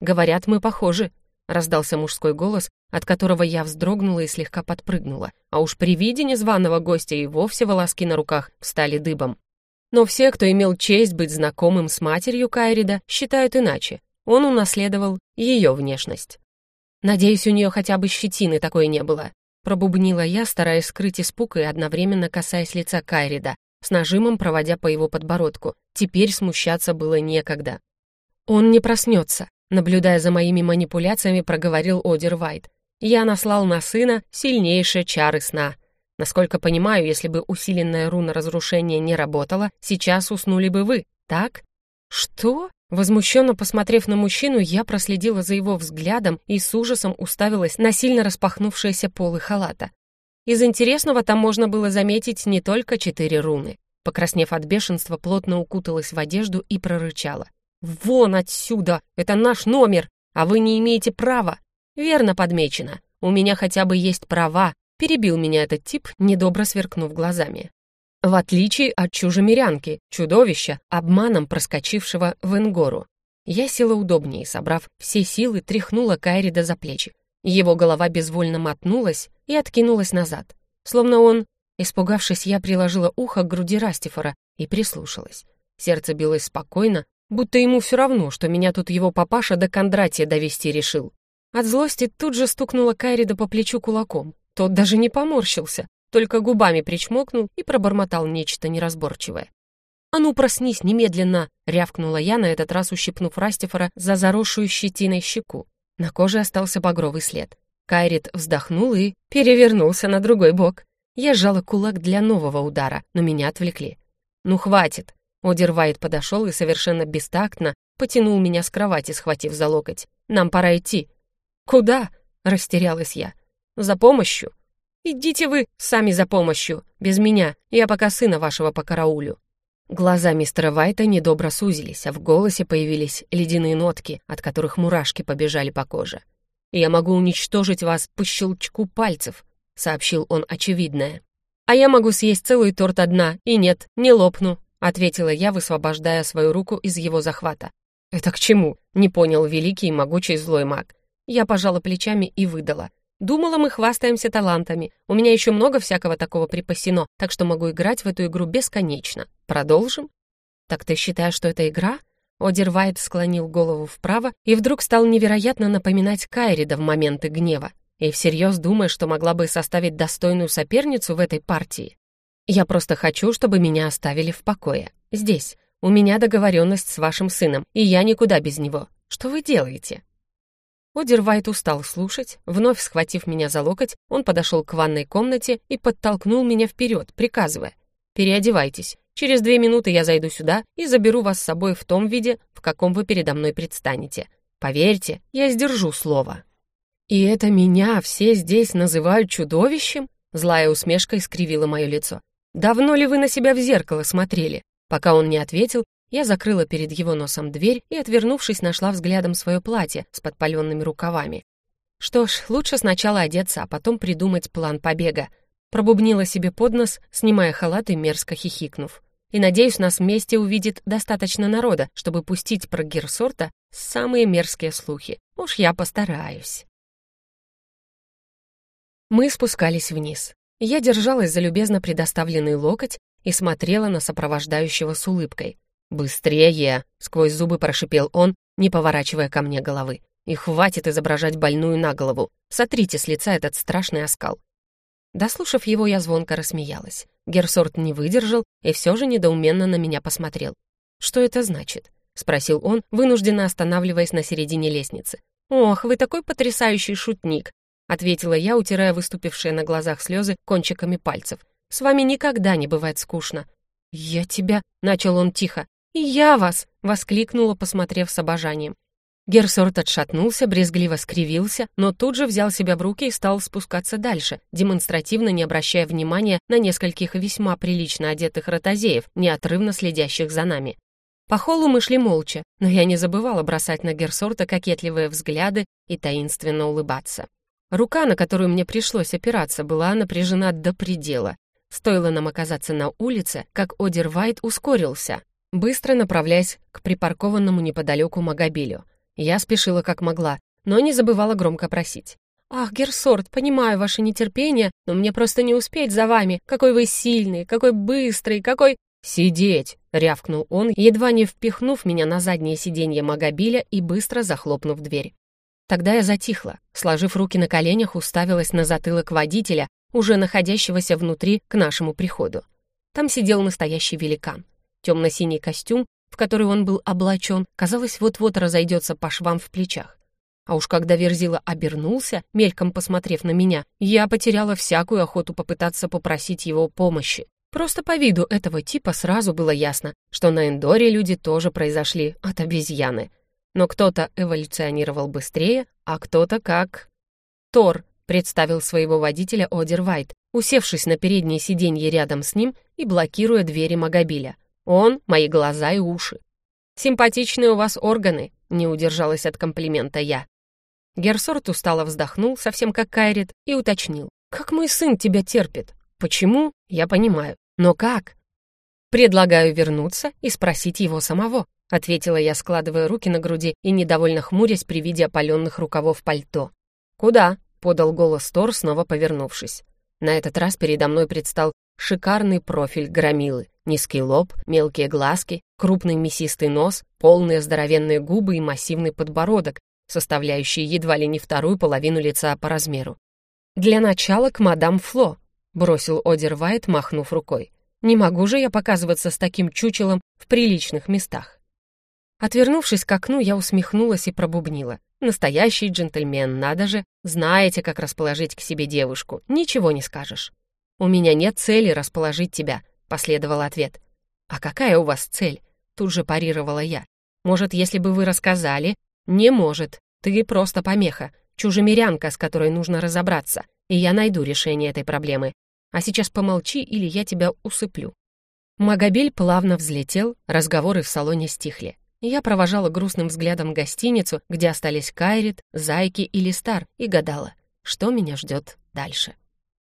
Speaker 1: Говорят, мы похожи, раздался мужской голос, от которого я вздрогнула и слегка подпрыгнула, а уж при виде незваного гостя и вовсе волоски на руках встали дыбом. Но все, кто имел честь быть знакомым с матерью Кайрида, считают иначе. Он унаследовал ее внешность. «Надеюсь, у нее хотя бы щетины такой не было», пробубнила я, стараясь скрыть испуг и одновременно касаясь лица Кайрида, с нажимом проводя по его подбородку. Теперь смущаться было некогда. «Он не проснется», Наблюдая за моими манипуляциями, проговорил Одер Вайт. «Я наслал на сына сильнейшие чары сна. Насколько понимаю, если бы усиленная руна разрушения не работала, сейчас уснули бы вы, так?» «Что?» Возмущенно посмотрев на мужчину, я проследила за его взглядом и с ужасом уставилась на сильно распахнувшиеся полы халата. Из интересного там можно было заметить не только четыре руны. Покраснев от бешенства, плотно укуталась в одежду и прорычала. «Вон отсюда! Это наш номер, а вы не имеете права!» «Верно подмечено. У меня хотя бы есть права», — перебил меня этот тип, недобро сверкнув глазами. В отличие от чужемирянки, чудовища, обманом проскочившего в Энгору. Я села удобнее, собрав все силы, тряхнула Кайрида за плечи. Его голова безвольно мотнулась и откинулась назад. Словно он... Испугавшись, я приложила ухо к груди Растифора и прислушалась. Сердце билось спокойно, будто ему все равно, что меня тут его папаша до Кондратия довести решил. От злости тут же стукнула Кайрида по плечу кулаком. Тот даже не поморщился, только губами причмокнул и пробормотал нечто неразборчивое. «А ну, проснись немедленно!» — рявкнула я, на этот раз ущипнув Растифора за заросшую щетиной щеку. На коже остался багровый след. Кайрит вздохнул и перевернулся на другой бок. Я сжала кулак для нового удара, но меня отвлекли. «Ну, хватит!» Одервайт подошел и совершенно бестактно потянул меня с кровати, схватив за локоть. «Нам пора идти». «Куда?» — растерялась я. «За помощью». «Идите вы сами за помощью, без меня, я пока сына вашего покараулю». Глаза мистера Вайта недобро сузились, а в голосе появились ледяные нотки, от которых мурашки побежали по коже. «Я могу уничтожить вас по щелчку пальцев», — сообщил он очевидное. «А я могу съесть целый торт одна, и нет, не лопну», — ответила я, высвобождая свою руку из его захвата. «Это к чему?» — не понял великий и могучий злой маг. Я пожала плечами и выдала. Думала, мы хвастаемся талантами. У меня еще много всякого такого припасено, так что могу играть в эту игру бесконечно. Продолжим? Так ты считаешь, что это игра? Одер Вайт склонил голову вправо и вдруг стал невероятно напоминать Кайрида в моменты гнева. И всерьез думая, что могла бы составить достойную соперницу в этой партии. Я просто хочу, чтобы меня оставили в покое. Здесь. У меня договоренность с вашим сыном, и я никуда без него. Что вы делаете?» Одервайт устал слушать. Вновь схватив меня за локоть, он подошел к ванной комнате и подтолкнул меня вперед, приказывая. «Переодевайтесь. Через две минуты я зайду сюда и заберу вас с собой в том виде, в каком вы передо мной предстанете. Поверьте, я сдержу слово». «И это меня все здесь называют чудовищем?» Злая усмешка искривила мое лицо. «Давно ли вы на себя в зеркало смотрели?» Пока он не ответил, я закрыла перед его носом дверь и, отвернувшись, нашла взглядом свое платье с подпаленными рукавами. Что ж, лучше сначала одеться, а потом придумать план побега. Пробубнила себе под нос, снимая халат и мерзко хихикнув. И, надеюсь, нас вместе увидит достаточно народа, чтобы пустить про Герсорта самые мерзкие слухи. Уж я постараюсь. Мы спускались вниз. Я держалась за любезно предоставленный локоть и смотрела на сопровождающего с улыбкой. «Быстрее!» — сквозь зубы прошипел он, не поворачивая ко мне головы. «И хватит изображать больную на голову. Сотрите с лица этот страшный оскал». Дослушав его, я звонко рассмеялась. Герсорт не выдержал и все же недоуменно на меня посмотрел. «Что это значит?» — спросил он, вынужденно останавливаясь на середине лестницы. «Ох, вы такой потрясающий шутник!» — ответила я, утирая выступившие на глазах слезы кончиками пальцев. «С вами никогда не бывает скучно». «Я тебя...» — начал он тихо. «И я вас!» — воскликнула, посмотрев с обожанием. Герсорт отшатнулся, брезгливо скривился, но тут же взял себя в руки и стал спускаться дальше, демонстративно не обращая внимания на нескольких весьма прилично одетых ротозеев, неотрывно следящих за нами. По холлу мы шли молча, но я не забывала бросать на Герсорта кокетливые взгляды и таинственно улыбаться. Рука, на которую мне пришлось опираться, была напряжена до предела. Стоило нам оказаться на улице, как Одер Вайт ускорился, быстро направляясь к припаркованному неподалеку Магобилю. Я спешила как могла, но не забывала громко просить. «Ах, Герсорт, понимаю ваше нетерпение, но мне просто не успеть за вами. Какой вы сильный, какой быстрый, какой...» «Сидеть!» — рявкнул он, едва не впихнув меня на заднее сиденье Магобиля и быстро захлопнув дверь. Тогда я затихла, сложив руки на коленях, уставилась на затылок водителя, уже находящегося внутри к нашему приходу. Там сидел настоящий великан. Темно-синий костюм, в который он был облачен, казалось, вот-вот разойдется по швам в плечах. А уж когда Верзила обернулся, мельком посмотрев на меня, я потеряла всякую охоту попытаться попросить его помощи. Просто по виду этого типа сразу было ясно, что на Эндоре люди тоже произошли от обезьяны. Но кто-то эволюционировал быстрее, а кто-то как... Тор представил своего водителя Одер Вайт, усевшись на переднее сиденье рядом с ним и блокируя двери Магобиля. Он — мои глаза и уши. «Симпатичные у вас органы», — не удержалась от комплимента я. Герсорт устало вздохнул, совсем как Кайрит, и уточнил. «Как мой сын тебя терпит? Почему? Я понимаю. Но как?» «Предлагаю вернуться и спросить его самого», — ответила я, складывая руки на груди и недовольно хмурясь при виде опаленных рукавов пальто. «Куда?» — подал голос Тор, снова повернувшись. На этот раз передо мной предстал шикарный профиль громилы. Низкий лоб, мелкие глазки, крупный мясистый нос, полные здоровенные губы и массивный подбородок, составляющие едва ли не вторую половину лица по размеру. «Для начала к мадам Фло», — бросил Одер Вайт, махнув рукой. «Не могу же я показываться с таким чучелом в приличных местах». Отвернувшись к окну, я усмехнулась и пробубнила. «Настоящий джентльмен, надо же! Знаете, как расположить к себе девушку, ничего не скажешь». «У меня нет цели расположить тебя», — последовал ответ. «А какая у вас цель?» — тут же парировала я. «Может, если бы вы рассказали?» «Не может. Ты просто помеха, чужемирянка, с которой нужно разобраться, и я найду решение этой проблемы. А сейчас помолчи, или я тебя усыплю». Магобель плавно взлетел, разговоры в салоне стихли. Я провожала грустным взглядом гостиницу, где остались Кайрит, Зайки и Листар, и гадала, что меня ждет дальше.